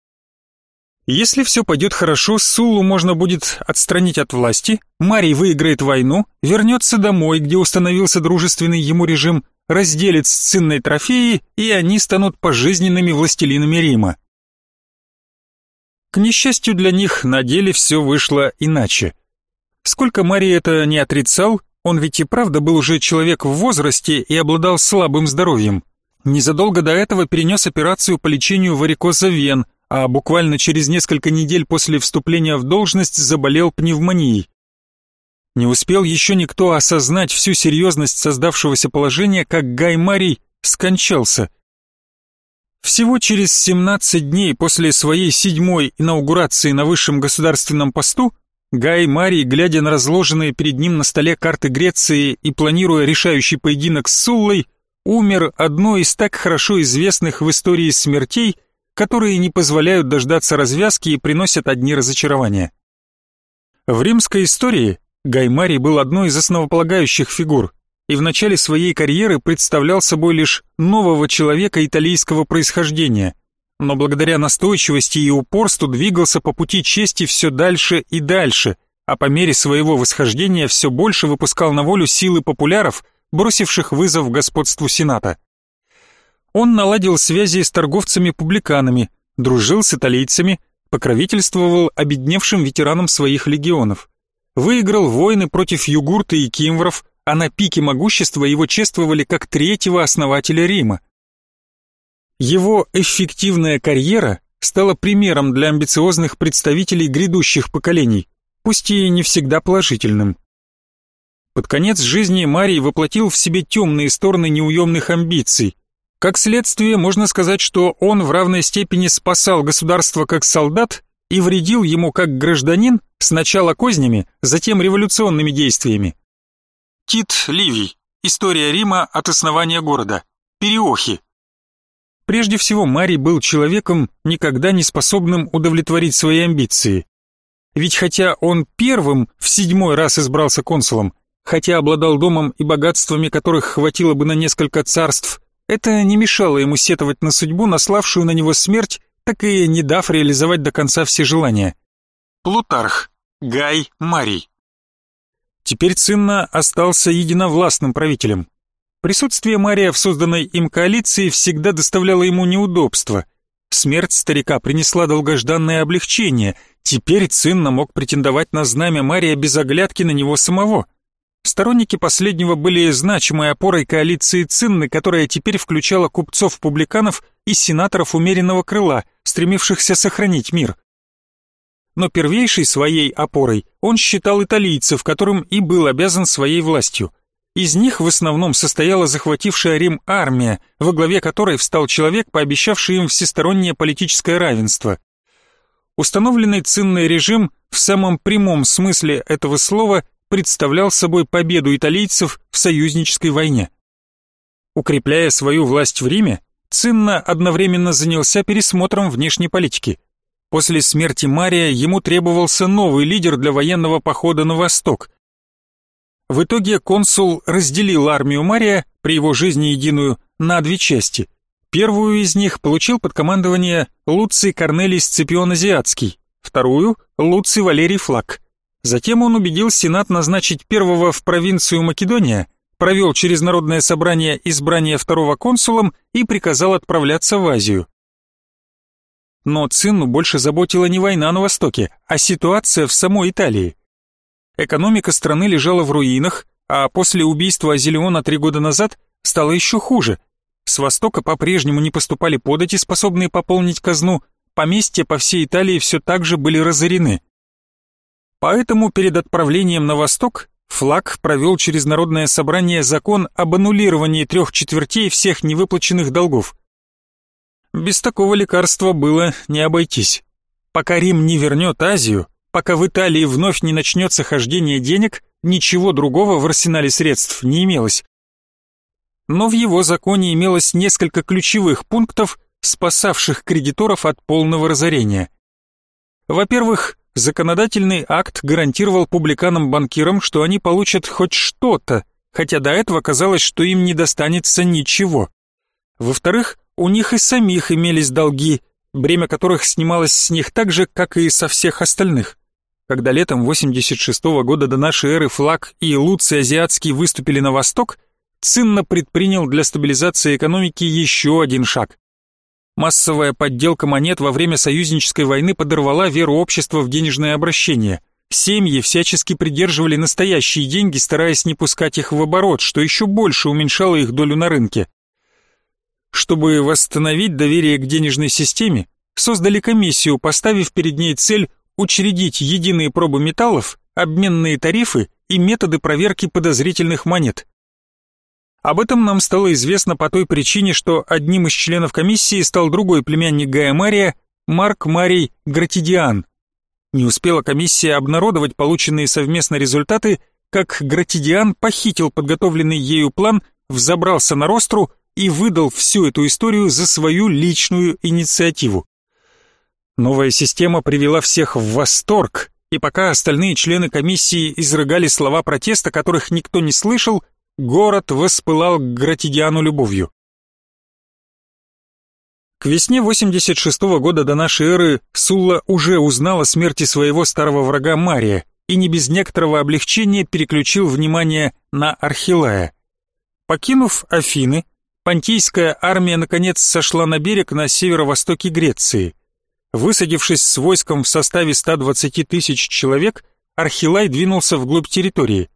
Если все пойдет хорошо, Сулу можно будет отстранить от власти, Марий выиграет войну, вернется домой, где установился дружественный ему режим, разделит с ценной трофеи, и они станут пожизненными властелинами Рима. К несчастью для них, на деле все вышло иначе. Сколько Марий это не отрицал, Он ведь и правда был уже человек в возрасте и обладал слабым здоровьем. Незадолго до этого перенес операцию по лечению варикоза вен, а буквально через несколько недель после вступления в должность заболел пневмонией. Не успел еще никто осознать всю серьезность создавшегося положения, как Гай Марий скончался. Всего через 17 дней после своей седьмой инаугурации на высшем государственном посту Гай Марий, глядя на разложенные перед ним на столе карты Греции и планируя решающий поединок с Суллой, умер одной из так хорошо известных в истории смертей, которые не позволяют дождаться развязки и приносят одни разочарования. В римской истории Гаймарий был одной из основополагающих фигур и в начале своей карьеры представлял собой лишь нового человека итальянского происхождения, но благодаря настойчивости и упорству двигался по пути чести все дальше и дальше, а по мере своего восхождения все больше выпускал на волю силы популяров, бросивших вызов господству Сената. Он наладил связи с торговцами-публиканами, дружил с италийцами, покровительствовал обедневшим ветеранам своих легионов выиграл войны против югурта и кимвров, а на пике могущества его чествовали как третьего основателя Рима. Его эффективная карьера стала примером для амбициозных представителей грядущих поколений, пусть и не всегда положительным. Под конец жизни Марий воплотил в себе темные стороны неуемных амбиций. Как следствие, можно сказать, что он в равной степени спасал государство как солдат и вредил ему как гражданин Сначала кознями, затем революционными действиями. Тит Ливий. История Рима от основания города. Периохи. Прежде всего, Марий был человеком, никогда не способным удовлетворить свои амбиции. Ведь хотя он первым в седьмой раз избрался консулом, хотя обладал домом и богатствами, которых хватило бы на несколько царств, это не мешало ему сетовать на судьбу, наславшую на него смерть, так и не дав реализовать до конца все желания. Плутарх. Гай Марий. Теперь Цинна остался единовластным правителем. Присутствие Мария в созданной им коалиции всегда доставляло ему неудобства. Смерть старика принесла долгожданное облегчение. Теперь Цинна мог претендовать на знамя Мария без оглядки на него самого. Сторонники последнего были значимой опорой коалиции Цинны, которая теперь включала купцов-публиканов и сенаторов умеренного крыла, стремившихся сохранить мир но первейшей своей опорой он считал италийцев, которым и был обязан своей властью. Из них в основном состояла захватившая Рим армия, во главе которой встал человек, пообещавший им всестороннее политическое равенство. Установленный цинный режим в самом прямом смысле этого слова представлял собой победу италийцев в союзнической войне. Укрепляя свою власть в Риме, Цинна одновременно занялся пересмотром внешней политики – После смерти Мария ему требовался новый лидер для военного похода на восток. В итоге консул разделил армию Мария, при его жизни единую, на две части. Первую из них получил под командование Луций Корнелий Сципион Азиатский, вторую – Луций Валерий Флаг. Затем он убедил Сенат назначить первого в провинцию Македония, провел через народное собрание избрание второго консулом и приказал отправляться в Азию. Но Цинну больше заботила не война на Востоке, а ситуация в самой Италии. Экономика страны лежала в руинах, а после убийства Азелиона три года назад стало еще хуже. С Востока по-прежнему не поступали подати, способные пополнить казну, поместья по всей Италии все так же были разорены. Поэтому перед отправлением на Восток флаг провел через Народное собрание закон об аннулировании трех четвертей всех невыплаченных долгов – без такого лекарства было не обойтись. Пока Рим не вернет Азию, пока в Италии вновь не начнется хождение денег, ничего другого в арсенале средств не имелось. Но в его законе имелось несколько ключевых пунктов, спасавших кредиторов от полного разорения. Во-первых, законодательный акт гарантировал публиканам-банкирам, что они получат хоть что-то, хотя до этого казалось, что им не достанется ничего. Во-вторых, у них и самих имелись долги, бремя которых снималось с них так же, как и со всех остальных. Когда летом 86 -го года до нашей эры флаг и Луций Азиатский выступили на восток, Цинна предпринял для стабилизации экономики еще один шаг. Массовая подделка монет во время союзнической войны подорвала веру общества в денежное обращение. Семьи всячески придерживали настоящие деньги, стараясь не пускать их в оборот, что еще больше уменьшало их долю на рынке. Чтобы восстановить доверие к денежной системе, создали комиссию, поставив перед ней цель учредить единые пробы металлов, обменные тарифы и методы проверки подозрительных монет. Об этом нам стало известно по той причине, что одним из членов комиссии стал другой племянник Гая Мария, Марк Марий Гратидиан. Не успела комиссия обнародовать полученные совместно результаты, как Гратидиан похитил подготовленный ею план, взобрался на ростру и выдал всю эту историю за свою личную инициативу. Новая система привела всех в восторг, и пока остальные члены комиссии изрыгали слова протеста, которых никто не слышал, город воспылал к Гратидиану любовью. К весне 86 -го года до нашей эры Сулла уже узнал о смерти своего старого врага Мария и не без некоторого облегчения переключил внимание на Архилая. Покинув Афины, Понтийская армия наконец сошла на берег на северо-востоке Греции. Высадившись с войском в составе 120 тысяч человек, Архилай двинулся вглубь территории.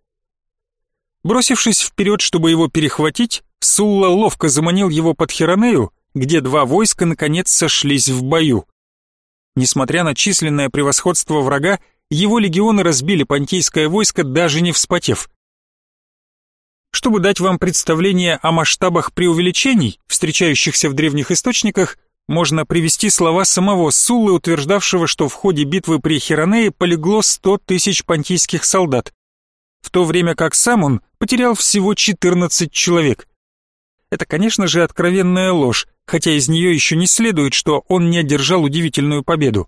Бросившись вперед, чтобы его перехватить, Сулла ловко заманил его под Хиронею, где два войска наконец сошлись в бою. Несмотря на численное превосходство врага, его легионы разбили понтийское войско, даже не вспотев. Чтобы дать вам представление о масштабах преувеличений, встречающихся в древних источниках, можно привести слова самого Суллы, утверждавшего, что в ходе битвы при Хиронее полегло 100 тысяч понтийских солдат, в то время как сам он потерял всего 14 человек. Это, конечно же, откровенная ложь, хотя из нее еще не следует, что он не одержал удивительную победу.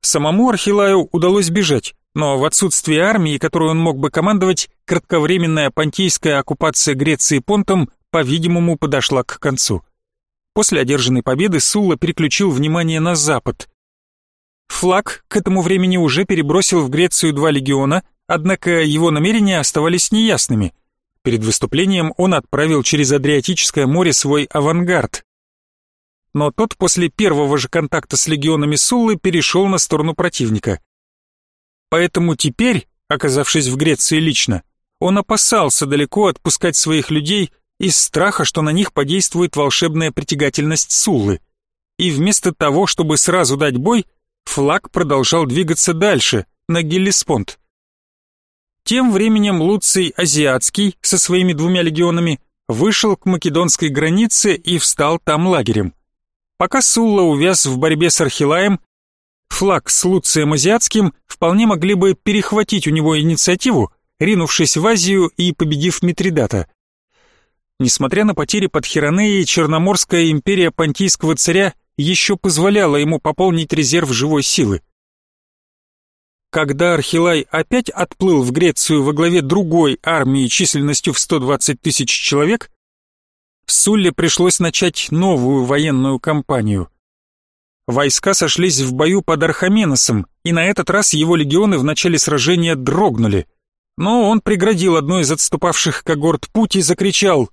Самому Архилаю удалось бежать, но в отсутствие армии, которую он мог бы командовать, кратковременная понтийская оккупация Греции понтом, по-видимому, подошла к концу. После одержанной победы Сулла переключил внимание на запад. Флаг к этому времени уже перебросил в Грецию два легиона, однако его намерения оставались неясными. Перед выступлением он отправил через Адриатическое море свой авангард. Но тот после первого же контакта с легионами Суллы перешел на сторону противника. Поэтому теперь, оказавшись в Греции лично, он опасался далеко отпускать своих людей из страха, что на них подействует волшебная притягательность Суллы. И вместо того, чтобы сразу дать бой, флаг продолжал двигаться дальше, на Геллеспонд. Тем временем Луций Азиатский со своими двумя легионами вышел к македонской границе и встал там лагерем. Пока Сулла увяз в борьбе с Архилаем, флаг с Луцием Азиатским вполне могли бы перехватить у него инициативу, ринувшись в Азию и победив Митридата. Несмотря на потери под Хиронеей, Черноморская империя понтийского царя еще позволяла ему пополнить резерв живой силы. Когда Архилай опять отплыл в Грецию во главе другой армии численностью в 120 тысяч человек, Сулле пришлось начать новую военную кампанию. Войска сошлись в бою под Архаменосом, и на этот раз его легионы в начале сражения дрогнули. Но он преградил одной из отступавших когорт путь и закричал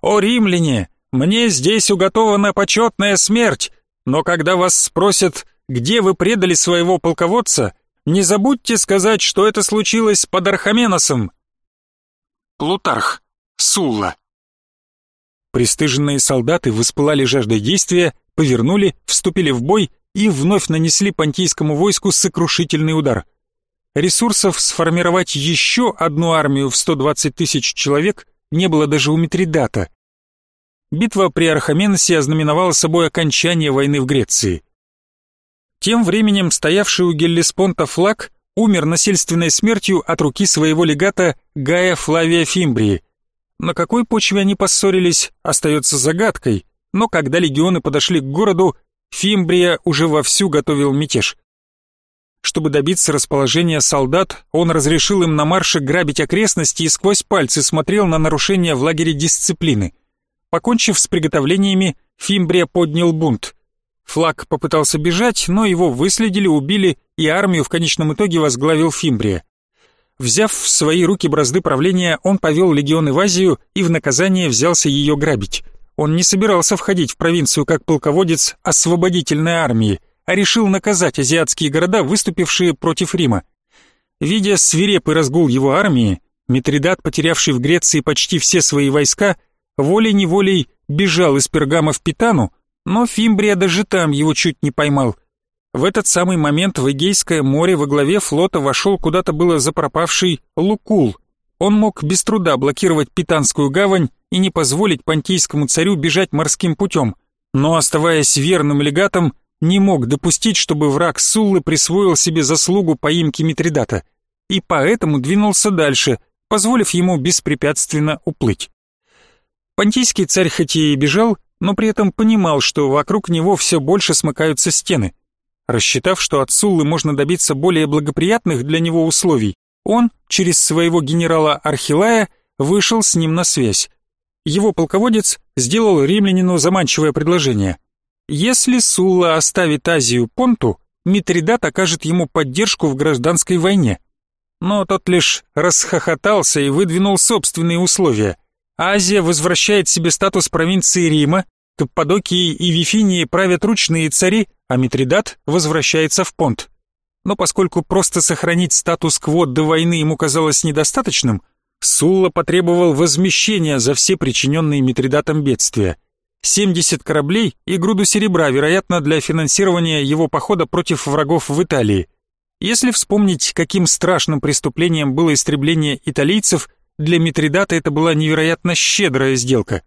«О, римляне, мне здесь уготована почетная смерть, но когда вас спросят, где вы предали своего полководца, не забудьте сказать, что это случилось под Архаменосом. Плутарх, Сулла. Престыженные солдаты воспылали жаждой действия, повернули, вступили в бой и вновь нанесли понтийскому войску сокрушительный удар. Ресурсов сформировать еще одну армию в 120 тысяч человек не было даже у Митридата. Битва при Архаменосе ознаменовала собой окончание войны в Греции. Тем временем стоявший у Геллеспонта флаг умер насильственной смертью от руки своего легата Гая Флавия Фимбрии. На какой почве они поссорились, остается загадкой, но когда легионы подошли к городу, Фимбрия уже вовсю готовил мятеж. Чтобы добиться расположения солдат, он разрешил им на марше грабить окрестности и сквозь пальцы смотрел на нарушения в лагере дисциплины. Покончив с приготовлениями, Фимбрия поднял бунт. Флаг попытался бежать, но его выследили, убили, и армию в конечном итоге возглавил Фимбрия. Взяв в свои руки бразды правления, он повел легионы в Азию и в наказание взялся ее грабить. Он не собирался входить в провинцию как полководец освободительной армии, а решил наказать азиатские города, выступившие против Рима. Видя свирепый разгул его армии, Митридат, потерявший в Греции почти все свои войска, волей-неволей бежал из Пергама в Питану, но Фимбрия даже там его чуть не поймал. В этот самый момент в Эгейское море во главе флота вошел куда-то было запропавший Лукул. Он мог без труда блокировать Питанскую гавань и не позволить понтийскому царю бежать морским путем, но, оставаясь верным легатом, не мог допустить, чтобы враг Суллы присвоил себе заслугу поимки Митридата, и поэтому двинулся дальше, позволив ему беспрепятственно уплыть. Понтийский царь хоть и бежал, но при этом понимал, что вокруг него все больше смыкаются стены. Рассчитав, что от Суллы можно добиться более благоприятных для него условий, он, через своего генерала Архилая, вышел с ним на связь. Его полководец сделал римлянину заманчивое предложение. Если Сулла оставит Азию Понту, Митридат окажет ему поддержку в гражданской войне. Но тот лишь расхохотался и выдвинул собственные условия. Азия возвращает себе статус провинции Рима, Каппадокии и Вифинии правят ручные цари, а Митридат возвращается в Понт но поскольку просто сохранить статус-кво до войны ему казалось недостаточным, Сулла потребовал возмещения за все причиненные Митридатом бедствия. 70 кораблей и груду серебра, вероятно, для финансирования его похода против врагов в Италии. Если вспомнить, каким страшным преступлением было истребление италийцев, для Митридата это была невероятно щедрая сделка.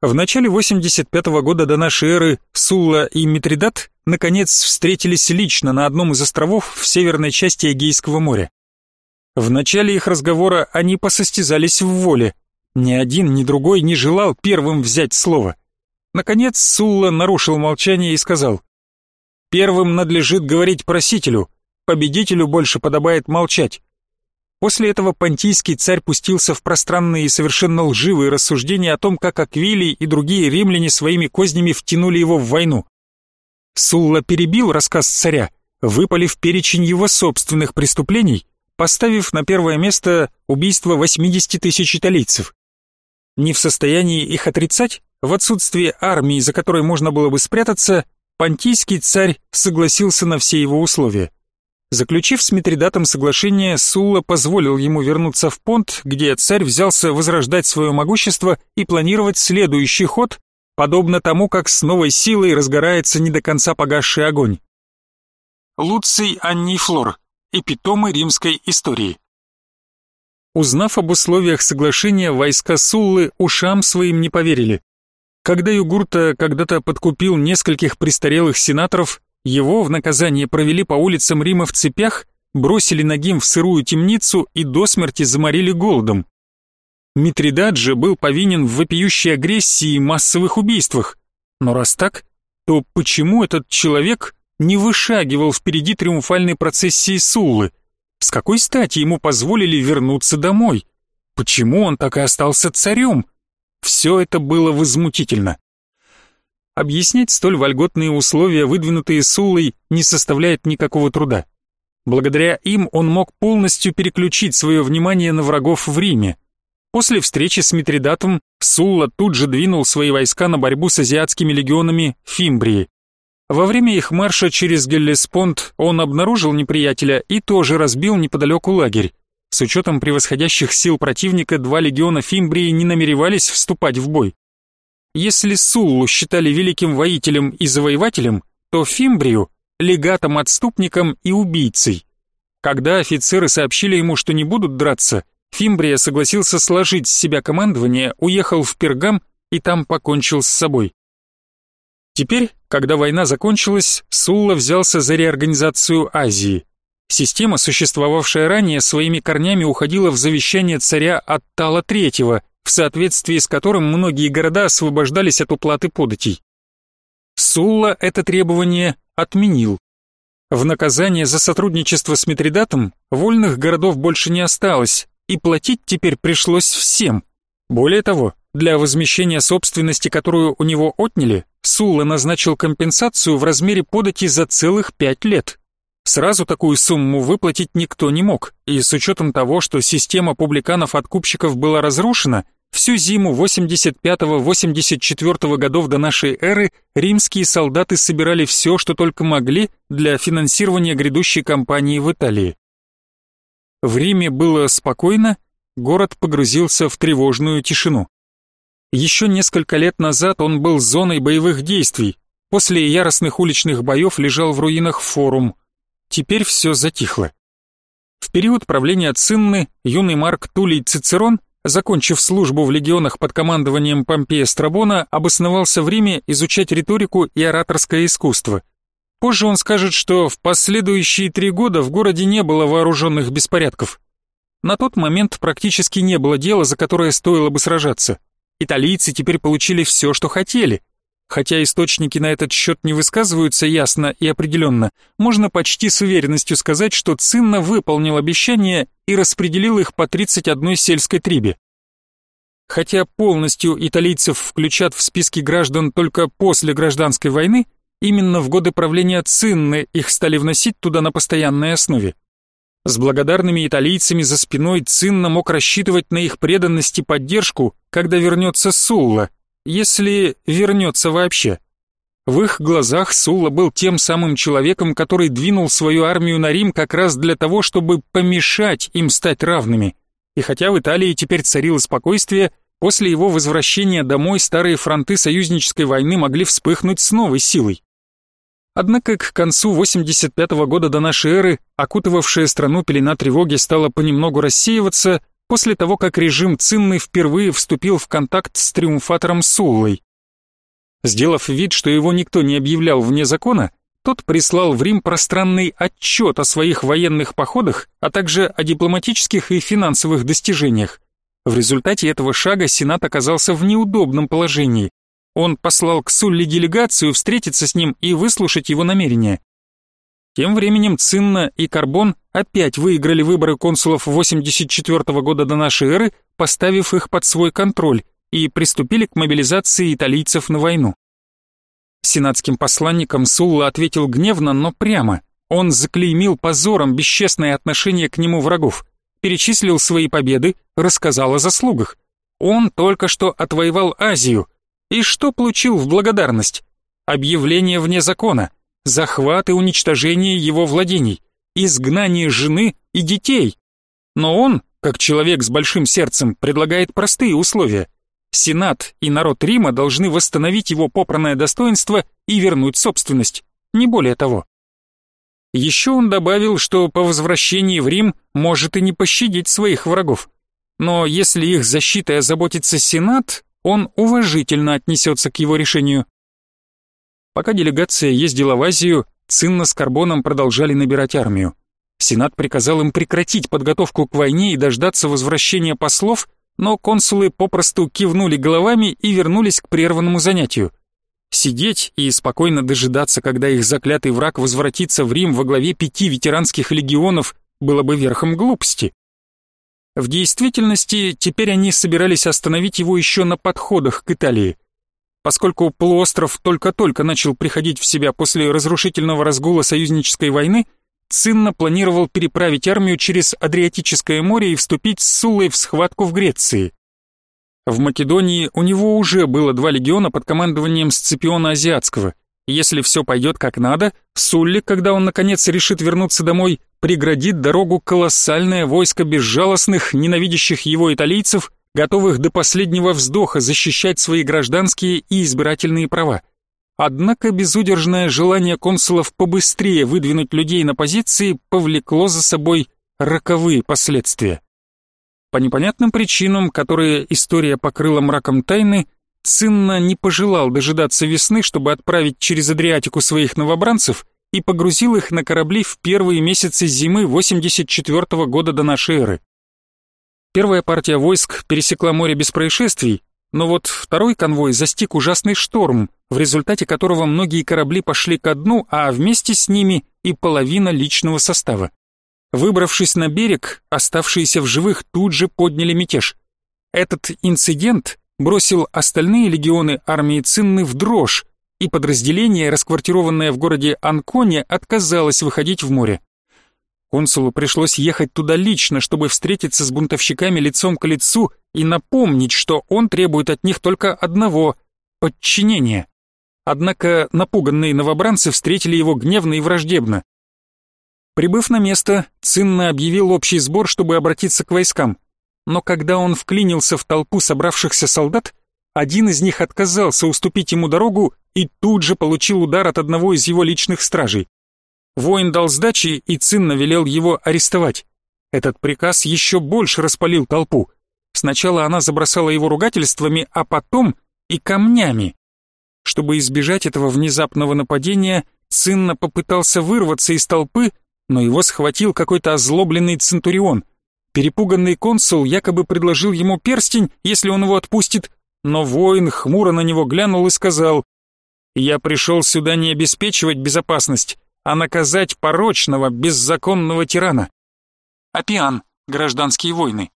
В начале 85 -го года до нашей эры Сулла и Митридат наконец встретились лично на одном из островов в северной части Эгейского моря. В начале их разговора они посостязались в воле. Ни один, ни другой не желал первым взять слово. Наконец Сулла нарушил молчание и сказал, «Первым надлежит говорить просителю, победителю больше подобает молчать. После этого понтийский царь пустился в пространные и совершенно лживые рассуждения о том, как Аквилий и другие римляне своими кознями втянули его в войну. Сулла перебил рассказ царя, выпалив перечень его собственных преступлений, поставив на первое место убийство 80 тысяч италийцев. Не в состоянии их отрицать, в отсутствие армии, за которой можно было бы спрятаться, понтийский царь согласился на все его условия. Заключив с Митридатом соглашение, Сулла позволил ему вернуться в Понт, где царь взялся возрождать свое могущество и планировать следующий ход, подобно тому, как с новой силой разгорается не до конца погасший огонь. Луций Аннифлор. Эпитомы римской истории. Узнав об условиях соглашения, войска Суллы ушам своим не поверили. Когда Югурта когда-то подкупил нескольких престарелых сенаторов, его в наказание провели по улицам Рима в цепях, бросили ногим в сырую темницу и до смерти заморили голодом. Митридат же был повинен в вопиющей агрессии и массовых убийствах. Но раз так, то почему этот человек не вышагивал впереди триумфальной процессии Суллы? С какой стати ему позволили вернуться домой? Почему он так и остался царем? Все это было возмутительно. Объяснить столь вольготные условия, выдвинутые Суллой, не составляет никакого труда. Благодаря им он мог полностью переключить свое внимание на врагов в Риме. После встречи с Митридатом Сулла тут же двинул свои войска на борьбу с азиатскими легионами Фимбрии. Во время их марша через Геллеспонд он обнаружил неприятеля и тоже разбил неподалеку лагерь. С учетом превосходящих сил противника, два легиона Фимбрии не намеревались вступать в бой. Если Суллу считали великим воителем и завоевателем, то Фимбрию — легатом-отступником и убийцей. Когда офицеры сообщили ему, что не будут драться, Фимбрия согласился сложить с себя командование, уехал в Пергам и там покончил с собой. Теперь, когда война закончилась, Сулла взялся за реорганизацию Азии. Система, существовавшая ранее, своими корнями уходила в завещание царя Аттала III, в соответствии с которым многие города освобождались от уплаты податей. Сулла это требование отменил. В наказание за сотрудничество с Митридатом вольных городов больше не осталось, и платить теперь пришлось всем. Более того, для возмещения собственности, которую у него отняли, Сулла назначил компенсацию в размере подати за целых пять лет. Сразу такую сумму выплатить никто не мог, и с учетом того, что система публиканов-откупщиков была разрушена, Всю зиму 85-84 годов до нашей эры римские солдаты собирали все, что только могли для финансирования грядущей кампании в Италии. В Риме было спокойно, город погрузился в тревожную тишину. Еще несколько лет назад он был зоной боевых действий, после яростных уличных боев лежал в руинах форум. Теперь все затихло. В период правления Цинны юный Марк Тулей Цицерон, закончив службу в легионах под командованием Помпея Страбона, обосновался в Риме изучать риторику и ораторское искусство. Позже он скажет, что в последующие три года в городе не было вооруженных беспорядков. На тот момент практически не было дела, за которое стоило бы сражаться. Италийцы теперь получили все, что хотели – Хотя источники на этот счет не высказываются ясно и определенно, можно почти с уверенностью сказать, что Цинна выполнил обещания и распределил их по 31 сельской трибе. Хотя полностью италийцев включат в списки граждан только после гражданской войны, именно в годы правления Цинны их стали вносить туда на постоянной основе. С благодарными италийцами за спиной Цинна мог рассчитывать на их преданность и поддержку, когда вернется Сулла, если вернется вообще. В их глазах Сула был тем самым человеком, который двинул свою армию на Рим как раз для того, чтобы помешать им стать равными. И хотя в Италии теперь царило спокойствие, после его возвращения домой старые фронты союзнической войны могли вспыхнуть с новой силой. Однако к концу 85 -го года до нашей эры окутывавшая страну пелена тревоги стала понемногу рассеиваться, после того, как режим Цинны впервые вступил в контакт с триумфатором Суллой. Сделав вид, что его никто не объявлял вне закона, тот прислал в Рим пространный отчет о своих военных походах, а также о дипломатических и финансовых достижениях. В результате этого шага Сенат оказался в неудобном положении. Он послал к Сулле делегацию встретиться с ним и выслушать его намерения. Тем временем Цинна и Карбон опять выиграли выборы консулов 84 -го года до нашей эры, поставив их под свой контроль, и приступили к мобилизации италийцев на войну. Сенатским посланникам Сулла ответил гневно, но прямо. Он заклеймил позором бесчестное отношение к нему врагов, перечислил свои победы, рассказал о заслугах. Он только что отвоевал Азию. И что получил в благодарность? Объявление вне закона, захват и уничтожение его владений, изгнание жены и детей. Но он, как человек с большим сердцем, предлагает простые условия. Сенат и народ Рима должны восстановить его попранное достоинство и вернуть собственность, не более того. Еще он добавил, что по возвращении в Рим может и не пощадить своих врагов. Но если их защитой озаботится Сенат, он уважительно отнесется к его решению. Пока делегация ездила в Азию, Цинна с Карбоном продолжали набирать армию. Сенат приказал им прекратить подготовку к войне и дождаться возвращения послов, но консулы попросту кивнули головами и вернулись к прерванному занятию. Сидеть и спокойно дожидаться, когда их заклятый враг возвратится в Рим во главе пяти ветеранских легионов, было бы верхом глупости. В действительности, теперь они собирались остановить его еще на подходах к Италии. Поскольку полуостров только-только начал приходить в себя после разрушительного разгула союзнической войны, Цинна планировал переправить армию через Адриатическое море и вступить с Сулой в схватку в Греции. В Македонии у него уже было два легиона под командованием Сципиона Азиатского. Если все пойдет как надо, Сулли, когда он наконец решит вернуться домой, преградит дорогу колоссальное войско безжалостных, ненавидящих его италийцев, готовых до последнего вздоха защищать свои гражданские и избирательные права. Однако безудержное желание консулов побыстрее выдвинуть людей на позиции повлекло за собой роковые последствия. По непонятным причинам, которые история покрыла мраком тайны, Цинна не пожелал дожидаться весны, чтобы отправить через Адриатику своих новобранцев и погрузил их на корабли в первые месяцы зимы 84 -го года до нашей эры. Первая партия войск пересекла море без происшествий, но вот второй конвой застиг ужасный шторм, в результате которого многие корабли пошли ко дну, а вместе с ними и половина личного состава. Выбравшись на берег, оставшиеся в живых тут же подняли мятеж. Этот инцидент бросил остальные легионы армии Цинны в дрожь, и подразделение, расквартированное в городе Анконе, отказалось выходить в море. Консулу пришлось ехать туда лично, чтобы встретиться с бунтовщиками лицом к лицу и напомнить, что он требует от них только одного — подчинения. Однако напуганные новобранцы встретили его гневно и враждебно. Прибыв на место, Цинна объявил общий сбор, чтобы обратиться к войскам. Но когда он вклинился в толпу собравшихся солдат, один из них отказался уступить ему дорогу и тут же получил удар от одного из его личных стражей. Воин дал сдачи, и Цинна велел его арестовать. Этот приказ еще больше распалил толпу. Сначала она забросала его ругательствами, а потом и камнями. Чтобы избежать этого внезапного нападения, Цинна попытался вырваться из толпы, но его схватил какой-то озлобленный центурион. Перепуганный консул якобы предложил ему перстень, если он его отпустит, но воин хмуро на него глянул и сказал, «Я пришел сюда не обеспечивать безопасность, а наказать порочного, беззаконного тирана». Апиан, гражданские войны.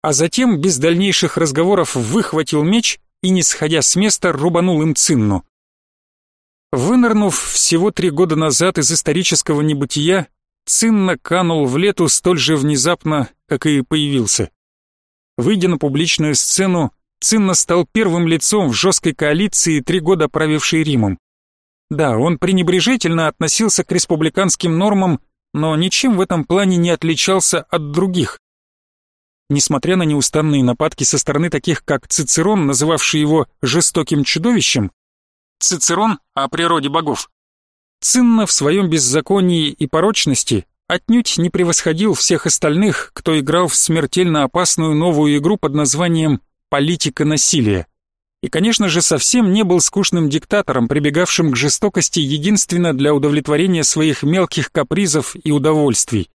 А затем, без дальнейших разговоров, выхватил меч и, не сходя с места, рубанул им цинну. Вынырнув всего три года назад из исторического небытия, Цинна канул в лету столь же внезапно, как и появился. Выйдя на публичную сцену, Цинна стал первым лицом в жесткой коалиции, три года правившей Римом. Да, он пренебрежительно относился к республиканским нормам, но ничем в этом плане не отличался от других. Несмотря на неустанные нападки со стороны таких, как Цицерон, называвший его «жестоким чудовищем», Цицерон о природе богов, Цинна в своем беззаконии и порочности отнюдь не превосходил всех остальных, кто играл в смертельно опасную новую игру под названием «Политика насилия». И, конечно же, совсем не был скучным диктатором, прибегавшим к жестокости единственно для удовлетворения своих мелких капризов и удовольствий.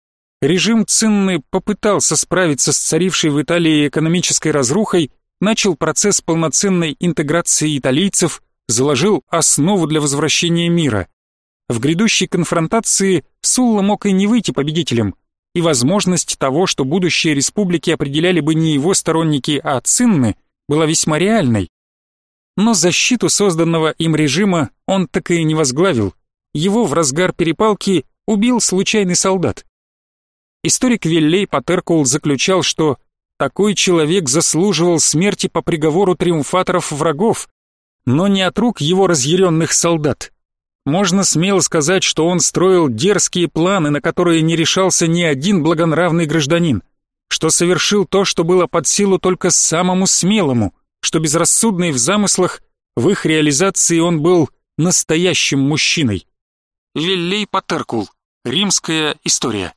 Режим Цинны попытался справиться с царившей в Италии экономической разрухой, начал процесс полноценной интеграции италийцев, заложил основу для возвращения мира. В грядущей конфронтации Сулла мог и не выйти победителем, и возможность того, что будущее республики определяли бы не его сторонники, а Цинны, была весьма реальной. Но защиту созданного им режима он так и не возглавил. Его в разгар перепалки убил случайный солдат. Историк Виллей Патеркул заключал, что такой человек заслуживал смерти по приговору триумфаторов врагов, но не от рук его разъяренных солдат. Можно смело сказать, что он строил дерзкие планы, на которые не решался ни один благонравный гражданин, что совершил то, что было под силу только самому смелому, что безрассудный в замыслах, в их реализации он был настоящим мужчиной. Виллей Патеркул. Римская история.